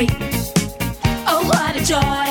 A Oh, what a joy!